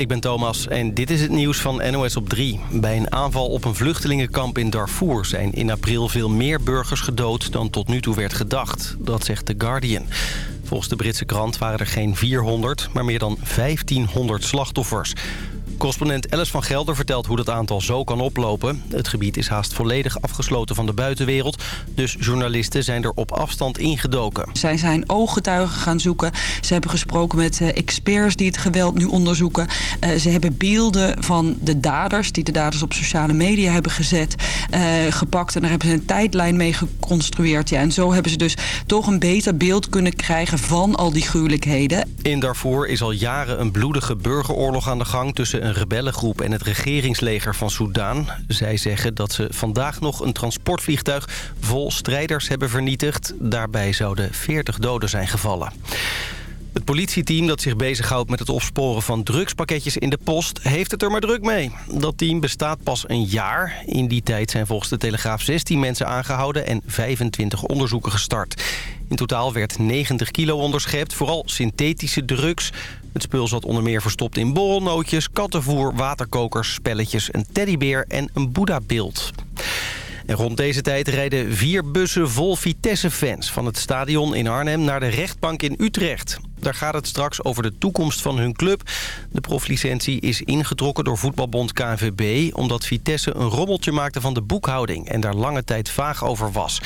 ik ben Thomas en dit is het nieuws van NOS op 3. Bij een aanval op een vluchtelingenkamp in Darfur zijn in april veel meer burgers gedood dan tot nu toe werd gedacht. Dat zegt The Guardian. Volgens de Britse krant waren er geen 400, maar meer dan 1500 slachtoffers. Correspondent Alice van Gelder vertelt hoe dat aantal zo kan oplopen. Het gebied is haast volledig afgesloten van de buitenwereld. Dus journalisten zijn er op afstand ingedoken. Zij zijn ooggetuigen gaan zoeken. Ze hebben gesproken met eh, experts die het geweld nu onderzoeken. Uh, ze hebben beelden van de daders... die de daders op sociale media hebben gezet, uh, gepakt. En daar hebben ze een tijdlijn mee geconstrueerd. Ja, en zo hebben ze dus toch een beter beeld kunnen krijgen... van al die gruwelijkheden. In Darfur is al jaren een bloedige burgeroorlog aan de gang... tussen een rebellengroep en het regeringsleger van Soudaan. Zij zeggen dat ze vandaag nog een transportvliegtuig vol strijders hebben vernietigd. Daarbij zouden 40 doden zijn gevallen. Het politieteam dat zich bezighoudt met het opsporen van drugspakketjes in de post... heeft het er maar druk mee. Dat team bestaat pas een jaar. In die tijd zijn volgens de Telegraaf 16 mensen aangehouden... en 25 onderzoeken gestart. In totaal werd 90 kilo onderschept, vooral synthetische drugs. Het spul zat onder meer verstopt in borrelnootjes, kattenvoer, waterkokers, spelletjes, een teddybeer en een boeddha-beeld. En rond deze tijd rijden vier bussen vol Vitesse-fans... van het stadion in Arnhem naar de rechtbank in Utrecht. Daar gaat het straks over de toekomst van hun club. De proflicentie is ingetrokken door voetbalbond KNVB... omdat Vitesse een rommeltje maakte van de boekhouding... en daar lange tijd vaag over was.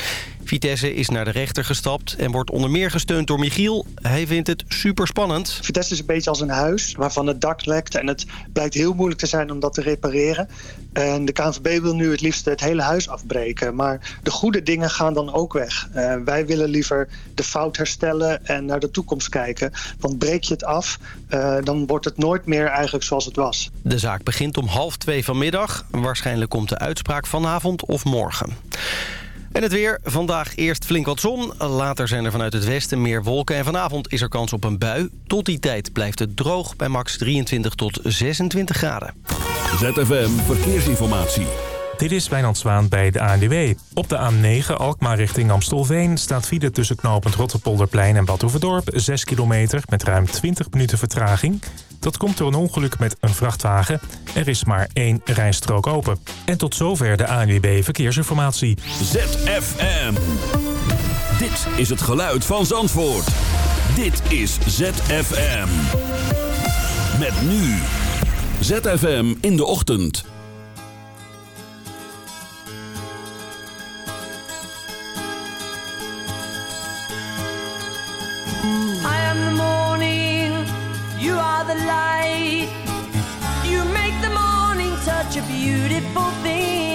Vitesse is naar de rechter gestapt en wordt onder meer gesteund door Michiel. Hij vindt het super spannend. Vitesse is een beetje als een huis waarvan het dak lekt... en het blijkt heel moeilijk te zijn om dat te repareren. En de KNVB wil nu het liefst het hele huis afbreken. Maar de goede dingen gaan dan ook weg. Uh, wij willen liever de fout herstellen en naar de toekomst kijken. Want breek je het af, uh, dan wordt het nooit meer eigenlijk zoals het was. De zaak begint om half twee vanmiddag. Waarschijnlijk komt de uitspraak vanavond of morgen. En het weer. Vandaag eerst flink wat zon. Later zijn er vanuit het westen meer wolken. En vanavond is er kans op een bui. Tot die tijd blijft het droog bij max 23 tot 26 graden. ZFM Verkeersinformatie. Dit is Wijnand Zwaan bij de ANWB. Op de A9 Alkmaar richting Amstelveen staat file tussen knooppunt Rotterpolderplein en Badhoevedorp 6 kilometer met ruim 20 minuten vertraging. Dat komt door een ongeluk met een vrachtwagen. Er is maar één rijstrook open. En tot zover de ANWB Verkeersinformatie. ZFM. Dit is het geluid van Zandvoort. Dit is ZFM. Met nu. ZFM in de ochtend. Are the light. You make the morning such a beautiful thing.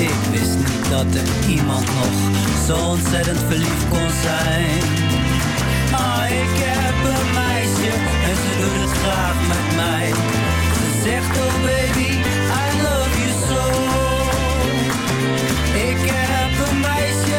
Ik wist niet dat er iemand nog zo ontzettend verliefd kon zijn. Ah, ik heb een meisje en ze doet het graag met mij. Ze zegt, oh baby, I love you so. Ik heb een meisje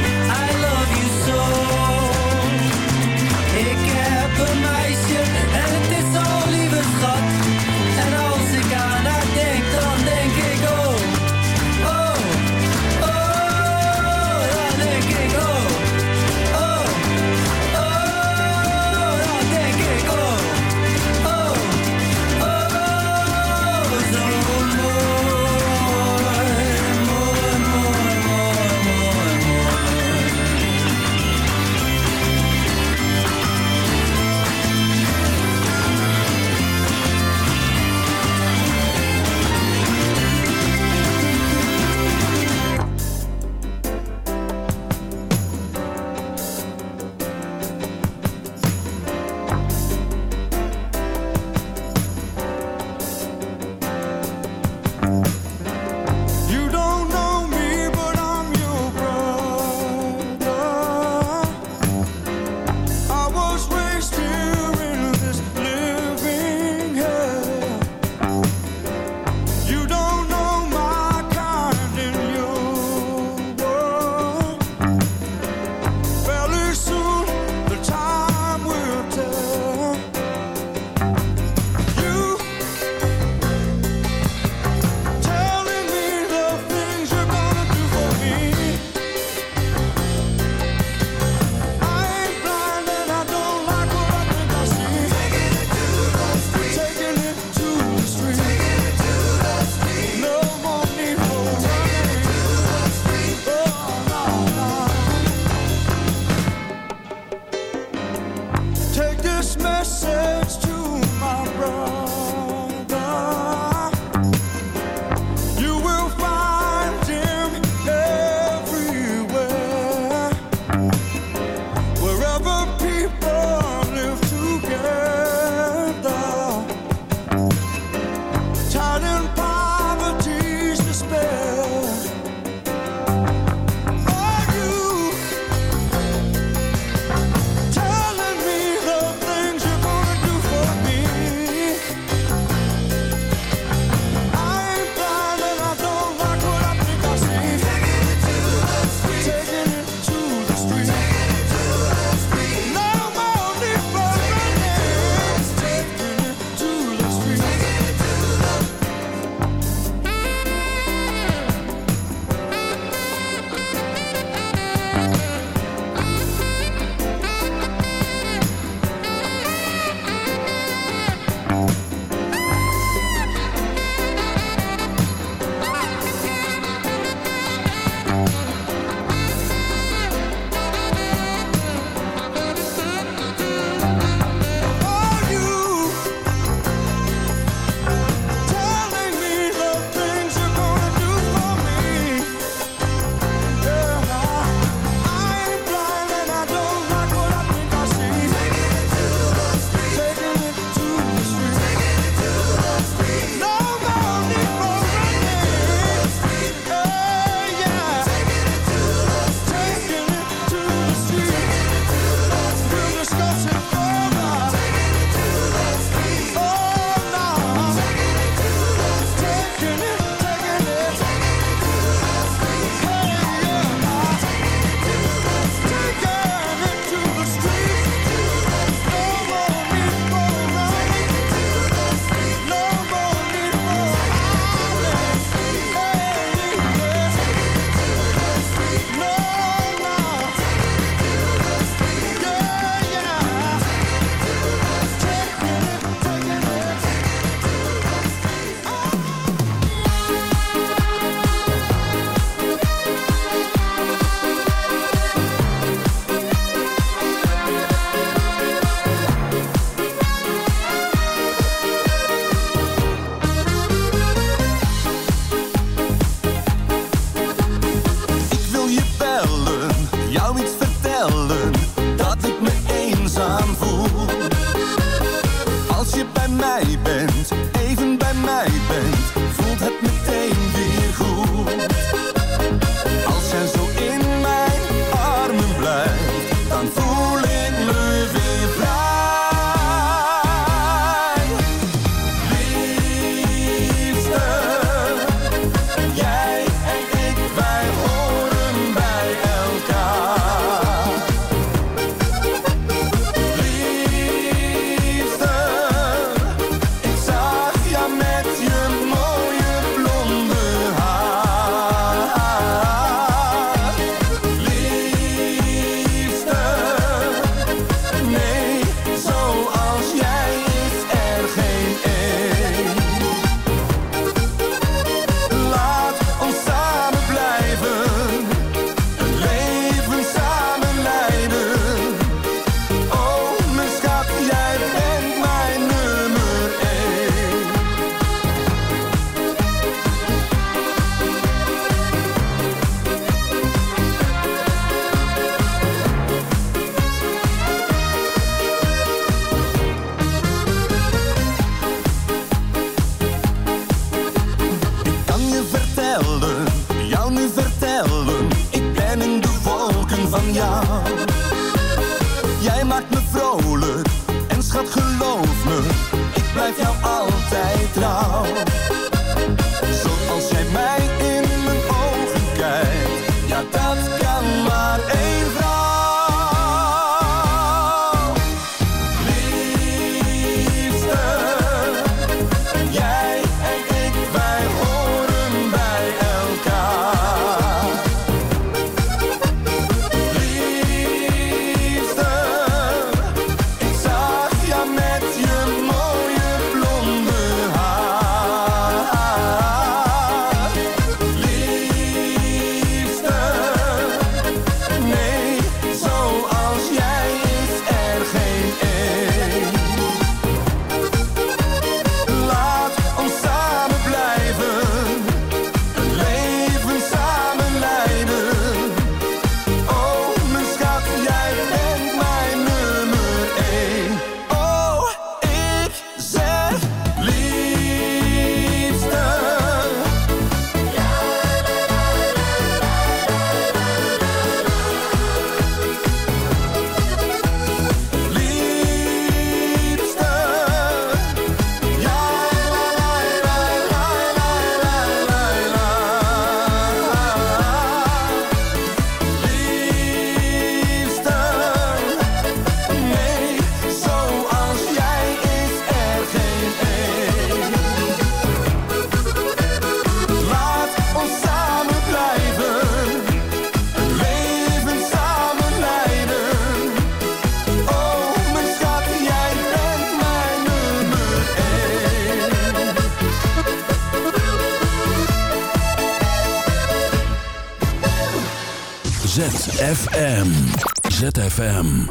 ZFM.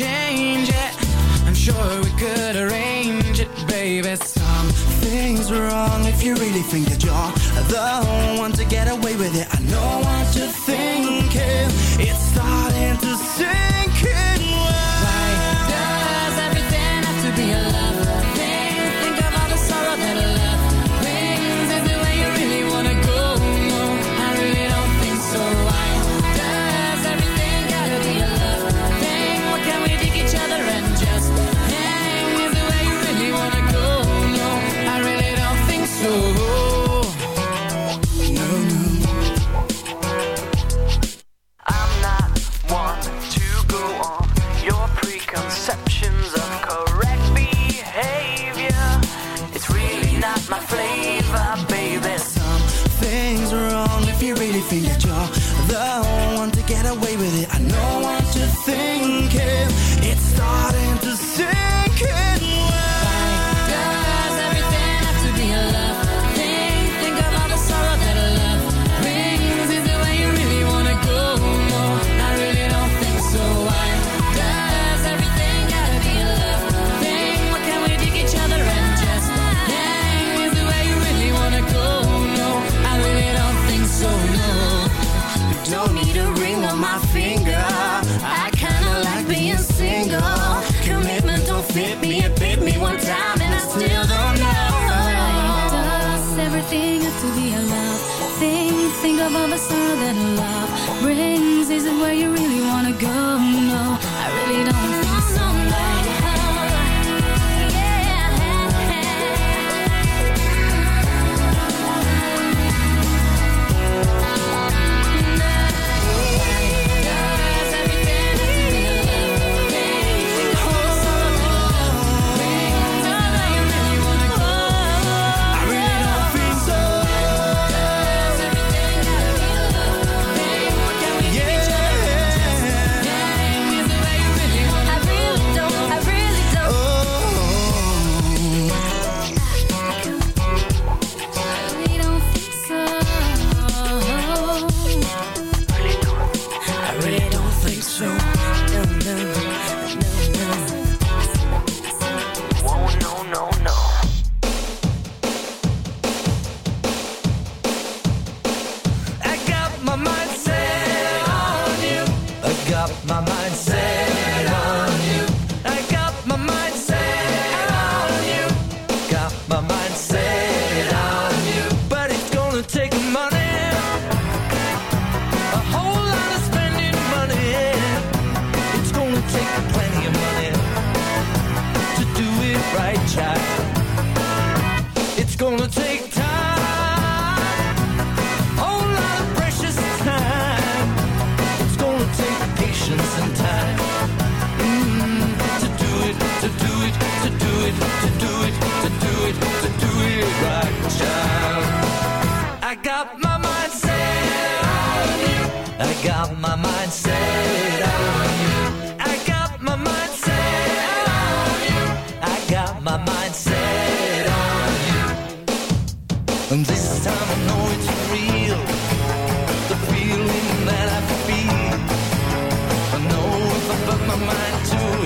change it. I'm sure we could arrange it, baby. Something's wrong if you really think that you're The one to get away with it. I know what you think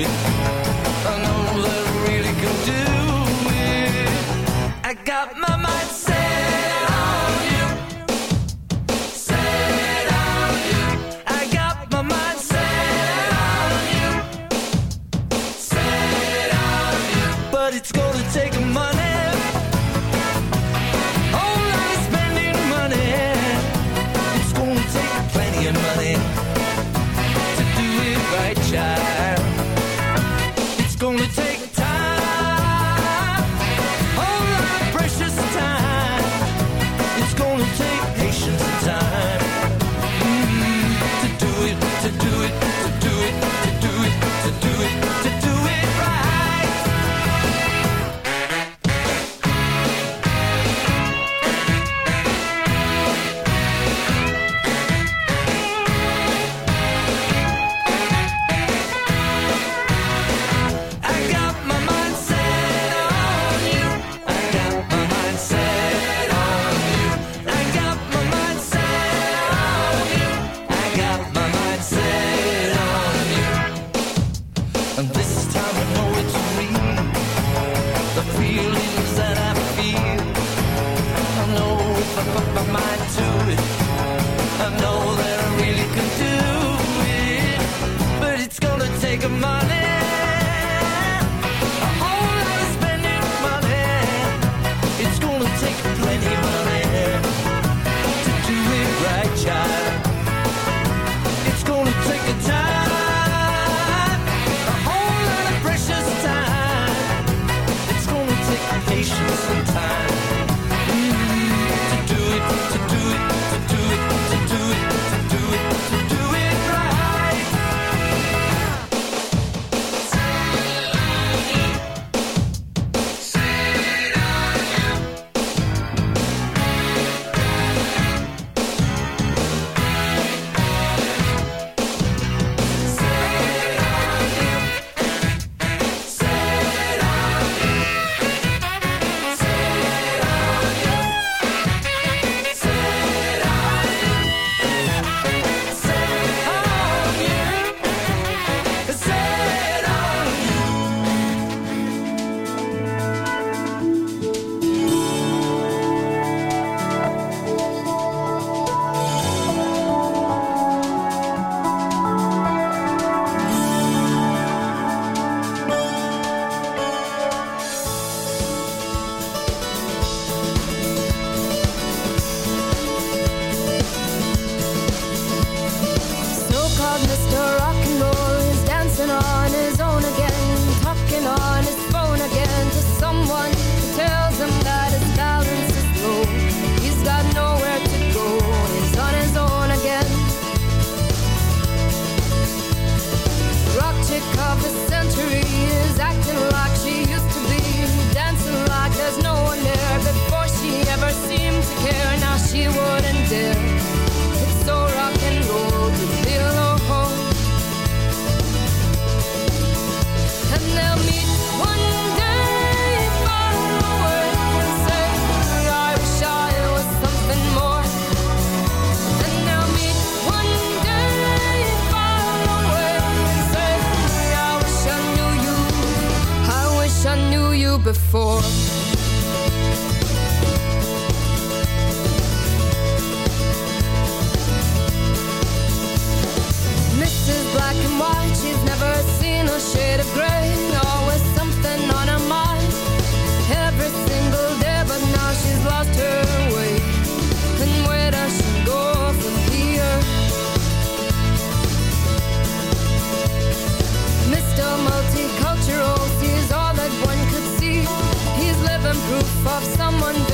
week. Before. roof of someone.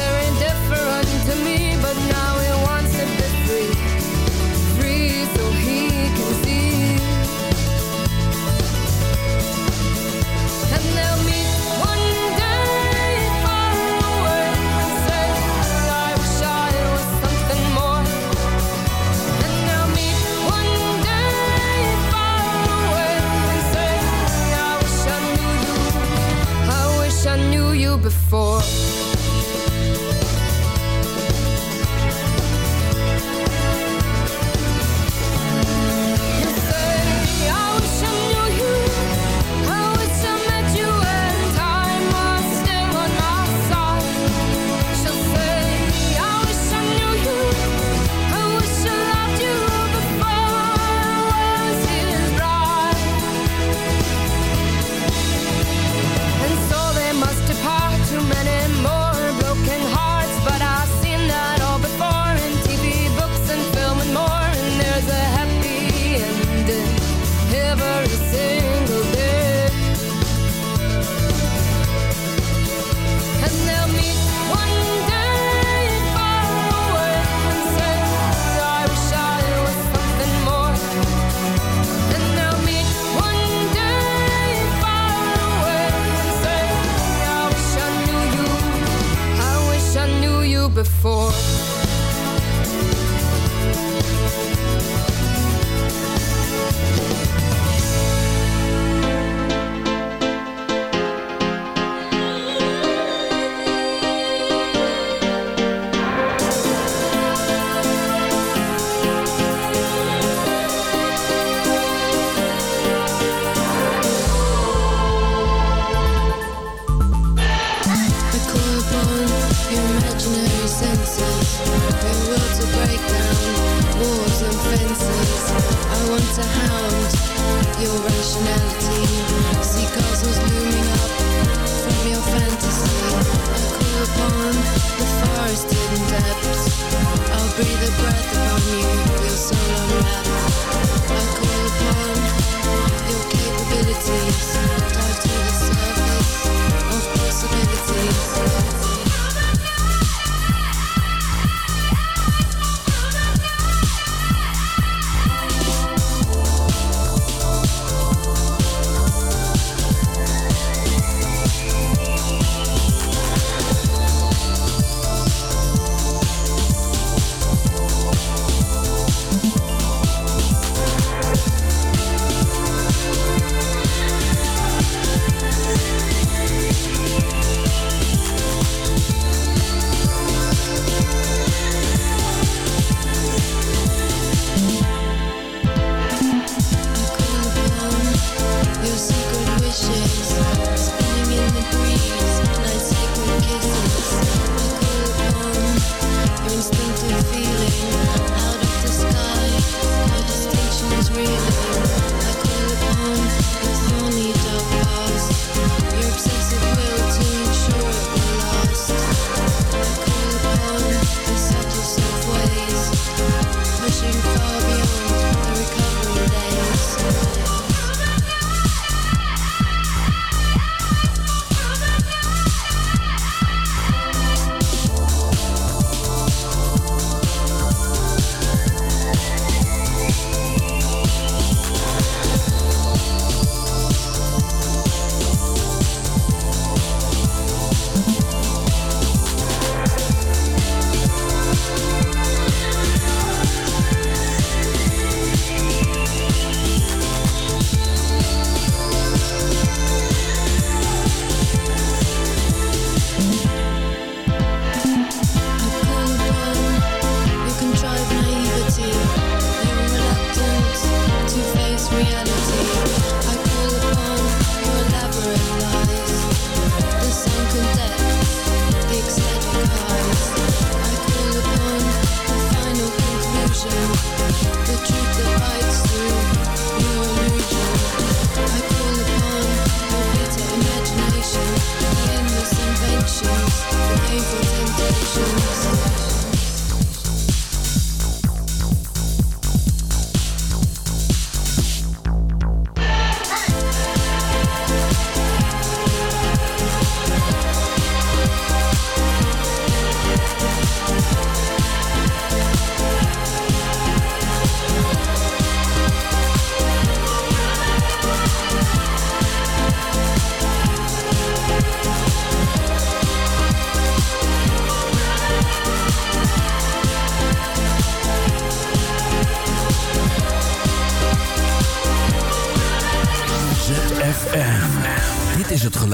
Wishes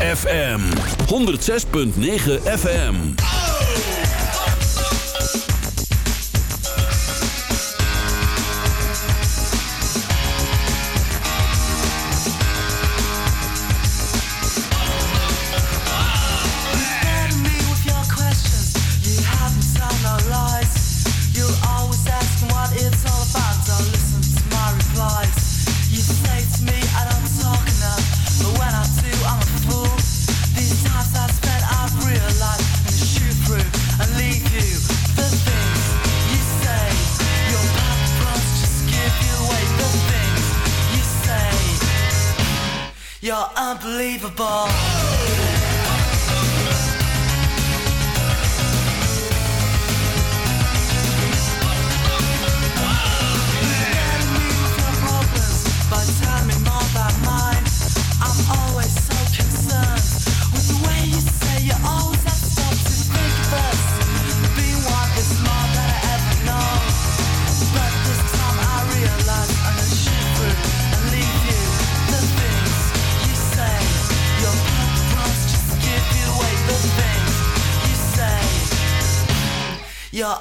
FM 106.9 FM.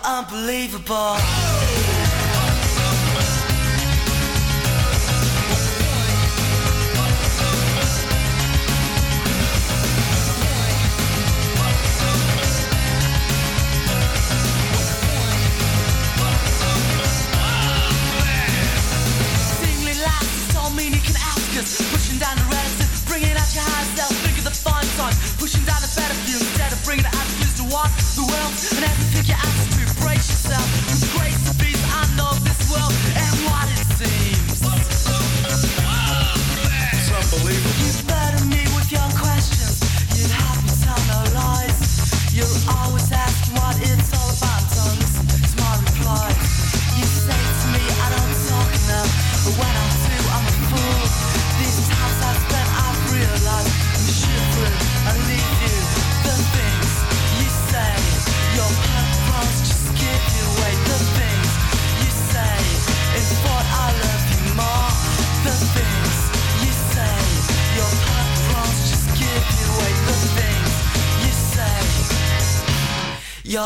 unbelievable.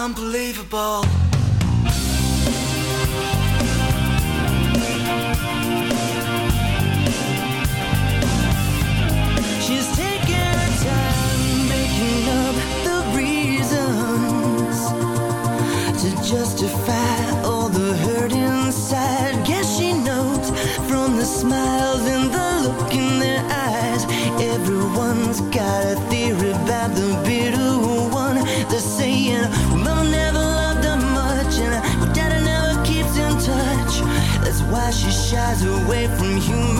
unbelievable. She's taking time making up the reasons to justify all the hurt inside. Guess she knows from the smiles and the look in their eyes. Everyone's got a theory about the bitter one. They're saying. shies away from human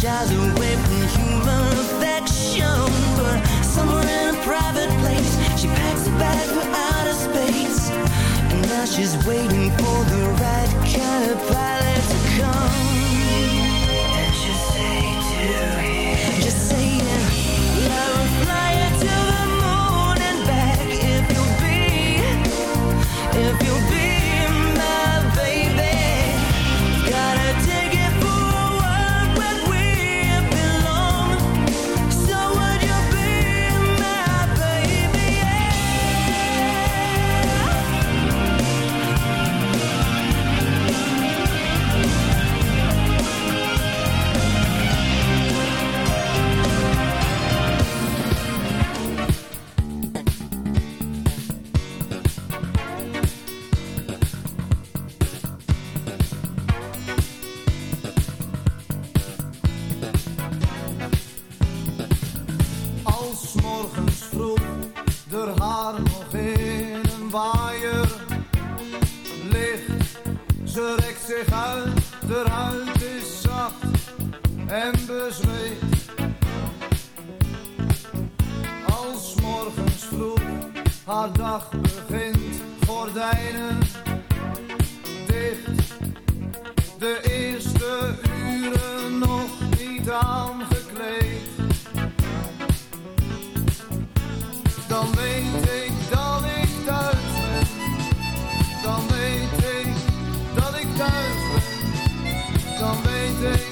shadow. thuis, dan weet ik.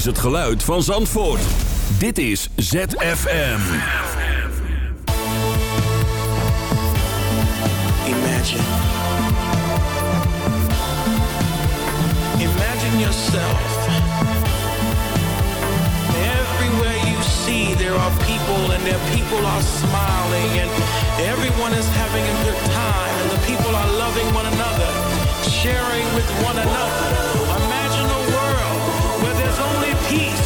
Is het geluid van Zandvoort. Dit is ZFM. Imagine. Imagine yourself. Everywhere you see, there are people, and their people are smiling, and everyone is having a good time, and the people are loving one another, sharing with one another.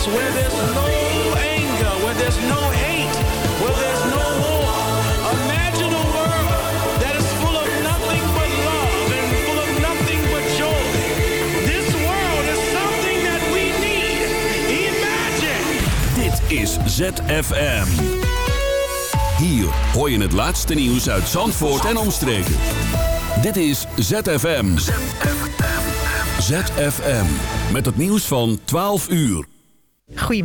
Where there's no anger, where there's no hate, where there's no war. Imagine a world that is full of nothing but love and full of nothing but joy. This world is something that we need. Imagine. Dit is ZFM. Hier hoor je het laatste nieuws uit Zandvoort en omstreken. Dit is ZFM. ZFM. Met het nieuws van 12 uur. Goedemiddag.